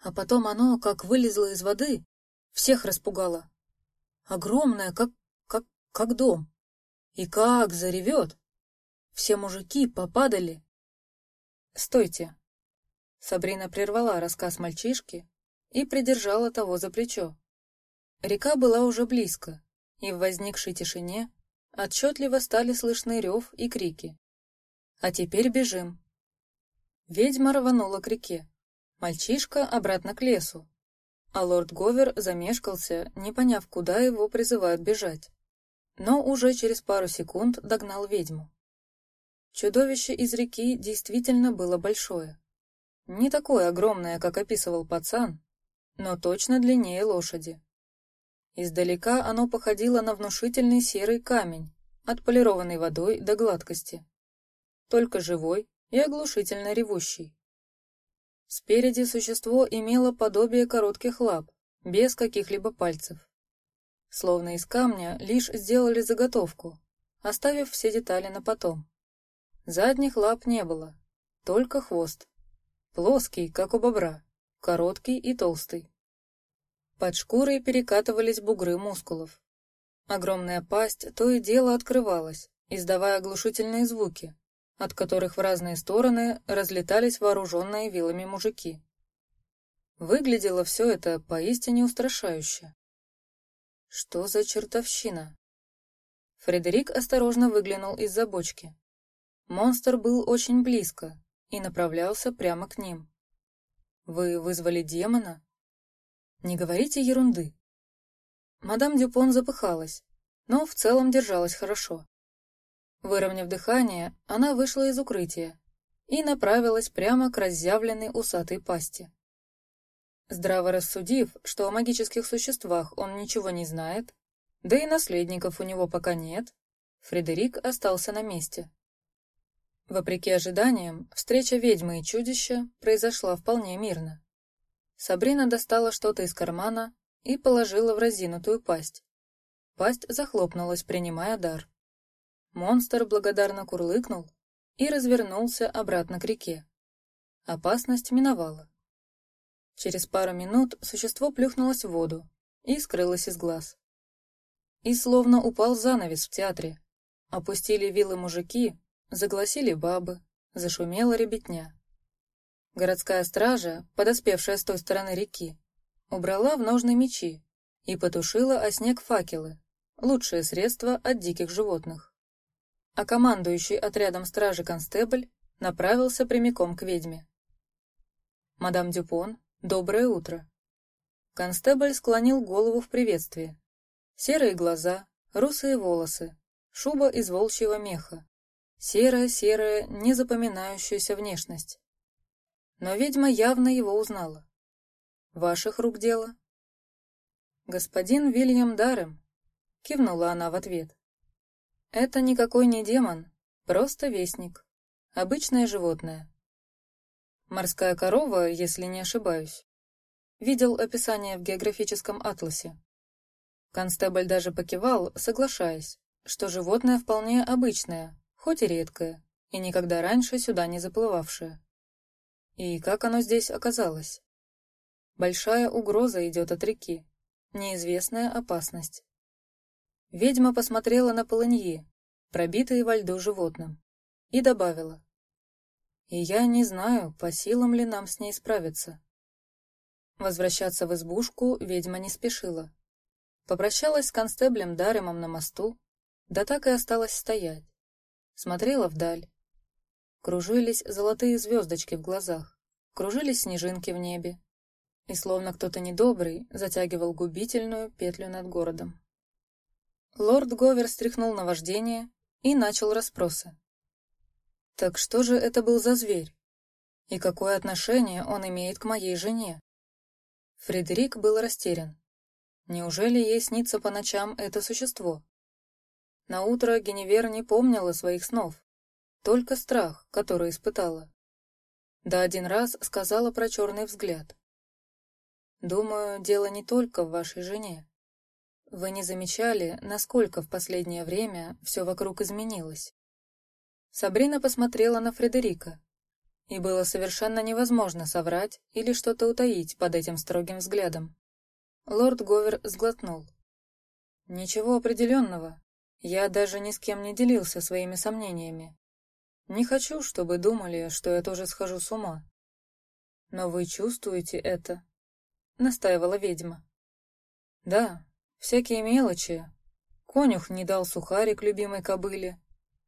А потом оно, как вылезло из воды, всех распугало. Огромное, как, как, как дом. И как заревет! Все мужики попадали. Стойте. Сабрина прервала рассказ мальчишки и придержала того за плечо. Река была уже близко, и в возникшей тишине отчетливо стали слышны рев и крики. А теперь бежим. Ведьма рванула к реке. Мальчишка обратно к лесу. А лорд Говер замешкался, не поняв, куда его призывают бежать. Но уже через пару секунд догнал ведьму. Чудовище из реки действительно было большое. Не такое огромное, как описывал пацан, но точно длиннее лошади. Издалека оно походило на внушительный серый камень, отполированный водой до гладкости только живой и оглушительно ревущий. Спереди существо имело подобие коротких лап, без каких-либо пальцев. Словно из камня лишь сделали заготовку, оставив все детали на потом. Задних лап не было, только хвост. Плоский, как у бобра, короткий и толстый. Под шкурой перекатывались бугры мускулов. Огромная пасть то и дело открывалась, издавая оглушительные звуки, от которых в разные стороны разлетались вооруженные вилами мужики. Выглядело все это поистине устрашающе. Что за чертовщина? Фредерик осторожно выглянул из-за бочки. Монстр был очень близко и направлялся прямо к ним. Вы вызвали демона? Не говорите ерунды. Мадам Дюпон запыхалась, но в целом держалась хорошо. Выровняв дыхание, она вышла из укрытия и направилась прямо к разъявленной усатой пасти. Здраво рассудив, что о магических существах он ничего не знает, да и наследников у него пока нет, Фредерик остался на месте. Вопреки ожиданиям, встреча ведьмы и чудища произошла вполне мирно. Сабрина достала что-то из кармана и положила в разинутую пасть. Пасть захлопнулась, принимая дар. Монстр благодарно курлыкнул и развернулся обратно к реке. Опасность миновала. Через пару минут существо плюхнулось в воду и скрылось из глаз. И словно упал занавес в театре. Опустили вилы мужики, загласили бабы, зашумела ребятня. Городская стража, подоспевшая с той стороны реки, убрала в ножны мечи и потушила о снег факелы, лучшее средство от диких животных а командующий отрядом стражи констебль направился прямиком к ведьме. «Мадам Дюпон, доброе утро!» Констебль склонил голову в приветствии. Серые глаза, русые волосы, шуба из волчьего меха, серая-серая, незапоминающаяся внешность. Но ведьма явно его узнала. «Ваших рук дело?» «Господин Вильям Дарем», — кивнула она в ответ. Это никакой не демон, просто вестник. Обычное животное. Морская корова, если не ошибаюсь. Видел описание в географическом атласе. Констебль даже покивал, соглашаясь, что животное вполне обычное, хоть и редкое, и никогда раньше сюда не заплывавшее. И как оно здесь оказалось? Большая угроза идет от реки, неизвестная опасность. Ведьма посмотрела на полыньи, пробитые во льду животным, и добавила. «И я не знаю, по силам ли нам с ней справиться». Возвращаться в избушку ведьма не спешила. Попрощалась с констеблем Даремом на мосту, да так и осталась стоять. Смотрела вдаль. Кружились золотые звездочки в глазах, кружились снежинки в небе, и словно кто-то недобрый затягивал губительную петлю над городом. Лорд Говер стряхнул на вождение и начал расспросы. Так что же это был за зверь? И какое отношение он имеет к моей жене? Фредерик был растерян. Неужели ей снится по ночам это существо? На утро Геневер не помнила своих снов, только страх, который испытала. Да один раз сказала про черный взгляд. Думаю, дело не только в вашей жене. Вы не замечали, насколько в последнее время все вокруг изменилось? Сабрина посмотрела на Фредерика. и было совершенно невозможно соврать или что-то утаить под этим строгим взглядом. Лорд Говер сглотнул. Ничего определенного. Я даже ни с кем не делился своими сомнениями. Не хочу, чтобы думали, что я тоже схожу с ума. Но вы чувствуете это? Настаивала ведьма. Да, всякие мелочи. Конюх не дал сухарик любимой кобыле.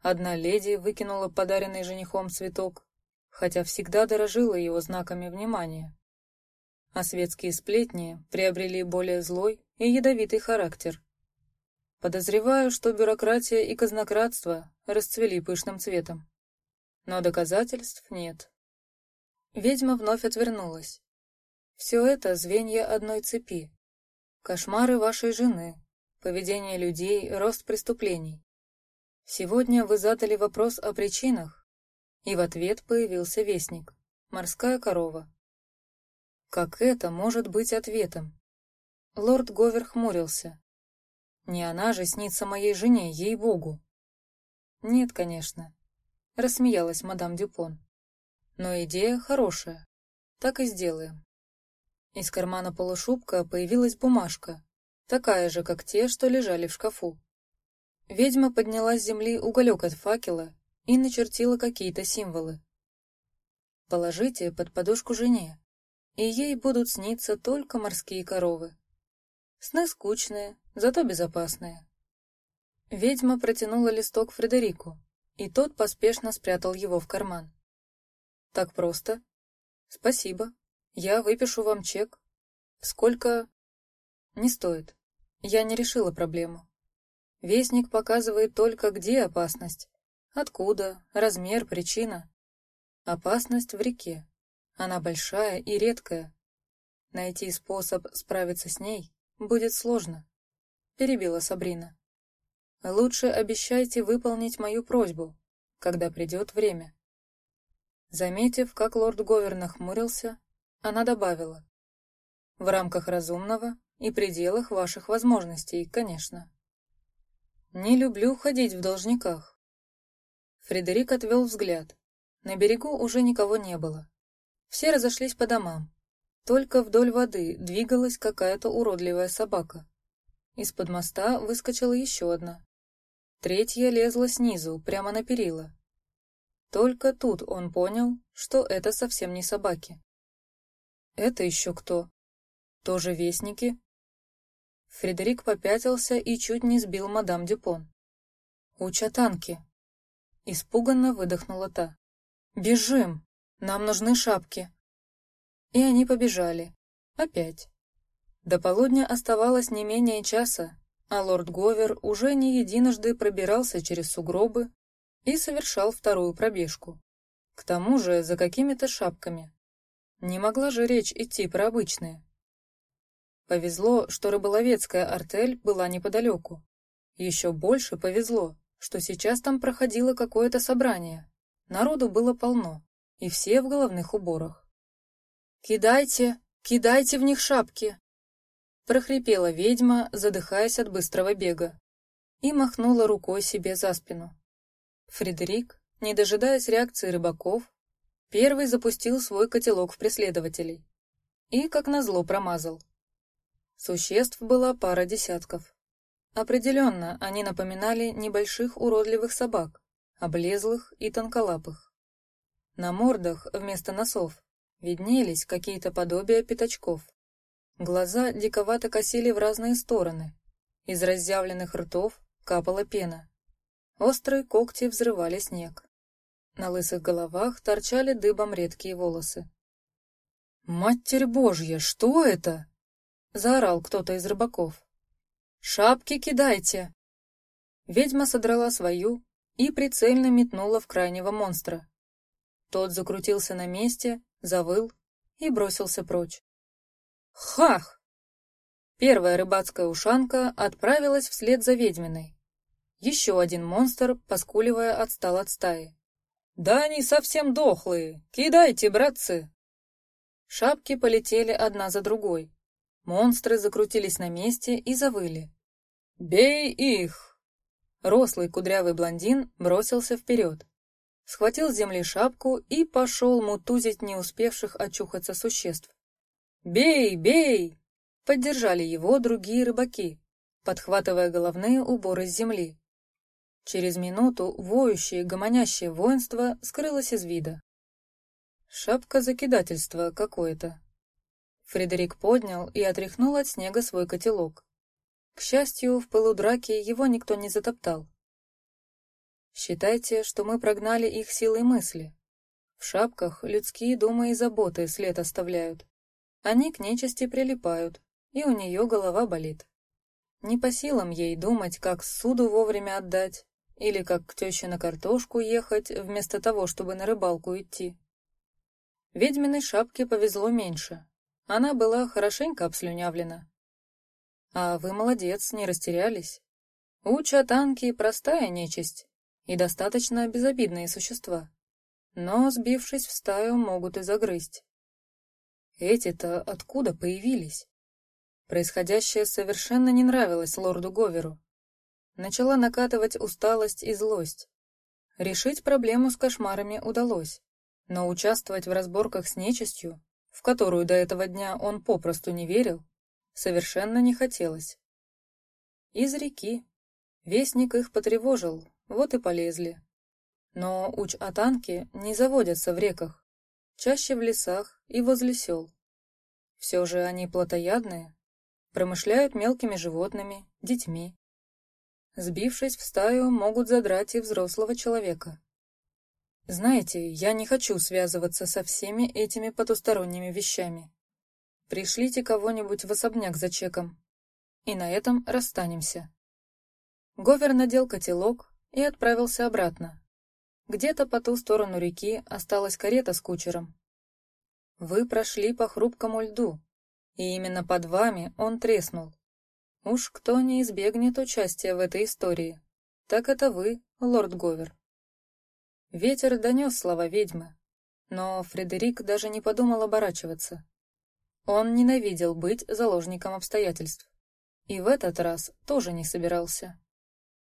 Одна леди выкинула подаренный женихом цветок, хотя всегда дорожила его знаками внимания. А светские сплетни приобрели более злой и ядовитый характер. Подозреваю, что бюрократия и казнократство расцвели пышным цветом. Но доказательств нет. Ведьма вновь отвернулась. Все это звенья одной цепи. Кошмары вашей жены, поведение людей, рост преступлений. Сегодня вы задали вопрос о причинах, и в ответ появился вестник — морская корова. Как это может быть ответом? Лорд Говер хмурился. Не она же снится моей жене, ей-богу. Нет, конечно. Рассмеялась мадам Дюпон. Но идея хорошая. Так и сделаем. Из кармана полушубка появилась бумажка, такая же, как те, что лежали в шкафу. Ведьма подняла с земли уголек от факела и начертила какие-то символы. Положите под подушку жене, и ей будут сниться только морские коровы. Сны скучные, зато безопасные. Ведьма протянула листок Фредерику, и тот поспешно спрятал его в карман. Так просто? Спасибо. Я выпишу вам чек. Сколько? Не стоит. Я не решила проблему. Вестник показывает только, где опасность. Откуда, размер, причина. Опасность в реке. Она большая и редкая. Найти способ справиться с ней будет сложно. Перебила Сабрина. Лучше обещайте выполнить мою просьбу, когда придет время. Заметив, как лорд Говер нахмурился, она добавила. В рамках разумного и пределах ваших возможностей, конечно. Не люблю ходить в должниках. Фредерик отвел взгляд. На берегу уже никого не было. Все разошлись по домам. Только вдоль воды двигалась какая-то уродливая собака. Из-под моста выскочила еще одна. Третья лезла снизу, прямо на перила. Только тут он понял, что это совсем не собаки. Это еще кто? Тоже вестники? Фредерик попятился и чуть не сбил мадам Дюпон. Уча танки. Испуганно выдохнула та. Бежим! Нам нужны шапки. И они побежали. Опять. До полудня оставалось не менее часа, а лорд Говер уже не единожды пробирался через сугробы и совершал вторую пробежку. К тому же за какими-то шапками. Не могла же речь идти про обычные. Повезло, что рыболовецкая артель была неподалеку. Еще больше повезло, что сейчас там проходило какое-то собрание. Народу было полно, и все в головных уборах. «Кидайте, кидайте в них шапки!» прохрипела ведьма, задыхаясь от быстрого бега, и махнула рукой себе за спину. Фредерик, не дожидаясь реакции рыбаков, Первый запустил свой котелок в преследователей. И, как назло, промазал. Существ была пара десятков. Определенно, они напоминали небольших уродливых собак, облезлых и тонколапых. На мордах вместо носов виднелись какие-то подобия пятачков. Глаза диковато косили в разные стороны. Из разъявленных ртов капала пена. Острые когти взрывали снег. На лысых головах торчали дыбом редкие волосы. «Матерь Божья, что это?» — заорал кто-то из рыбаков. «Шапки кидайте!» Ведьма содрала свою и прицельно метнула в крайнего монстра. Тот закрутился на месте, завыл и бросился прочь. «Хах!» Первая рыбацкая ушанка отправилась вслед за ведьминой. Еще один монстр, поскуливая, отстал от стаи. «Да они совсем дохлые! Кидайте, братцы!» Шапки полетели одна за другой. Монстры закрутились на месте и завыли. «Бей их!» Рослый кудрявый блондин бросился вперед. схватил с земли шапку и пошел мутузить не успевших очухаться существ. «Бей, бей!» — поддержали его другие рыбаки, подхватывая головные уборы с земли. Через минуту воющее, гомонящее воинство скрылось из вида. Шапка закидательства какое-то. Фредерик поднял и отряхнул от снега свой котелок. К счастью, в пылу драки его никто не затоптал. Считайте, что мы прогнали их силой мысли. В шапках людские думы и заботы след оставляют. Они к нечисти прилипают, и у нее голова болит. Не по силам ей думать, как суду вовремя отдать, или как к теще на картошку ехать, вместо того, чтобы на рыбалку идти. Ведьминой шапке повезло меньше. Она была хорошенько обслюнявлена. А вы молодец, не растерялись. У чатанки простая нечисть и достаточно безобидные существа. Но, сбившись в стаю, могут и загрызть. Эти-то откуда появились? Происходящее совершенно не нравилось лорду Говеру. Начала накатывать усталость и злость. Решить проблему с кошмарами удалось, но участвовать в разборках с нечистью, в которую до этого дня он попросту не верил, совершенно не хотелось. Из реки. Вестник их потревожил, вот и полезли. Но уч-атанки не заводятся в реках, чаще в лесах и возле сел. Все же они плотоядные, промышляют мелкими животными, детьми. Сбившись в стаю, могут задрать и взрослого человека. Знаете, я не хочу связываться со всеми этими потусторонними вещами. Пришлите кого-нибудь в особняк за чеком. И на этом расстанемся. Говер надел котелок и отправился обратно. Где-то по ту сторону реки осталась карета с кучером. Вы прошли по хрупкому льду, и именно под вами он треснул. Уж кто не избегнет участия в этой истории, так это вы, лорд Говер. Ветер донес слова ведьмы, но Фредерик даже не подумал оборачиваться. Он ненавидел быть заложником обстоятельств. И в этот раз тоже не собирался.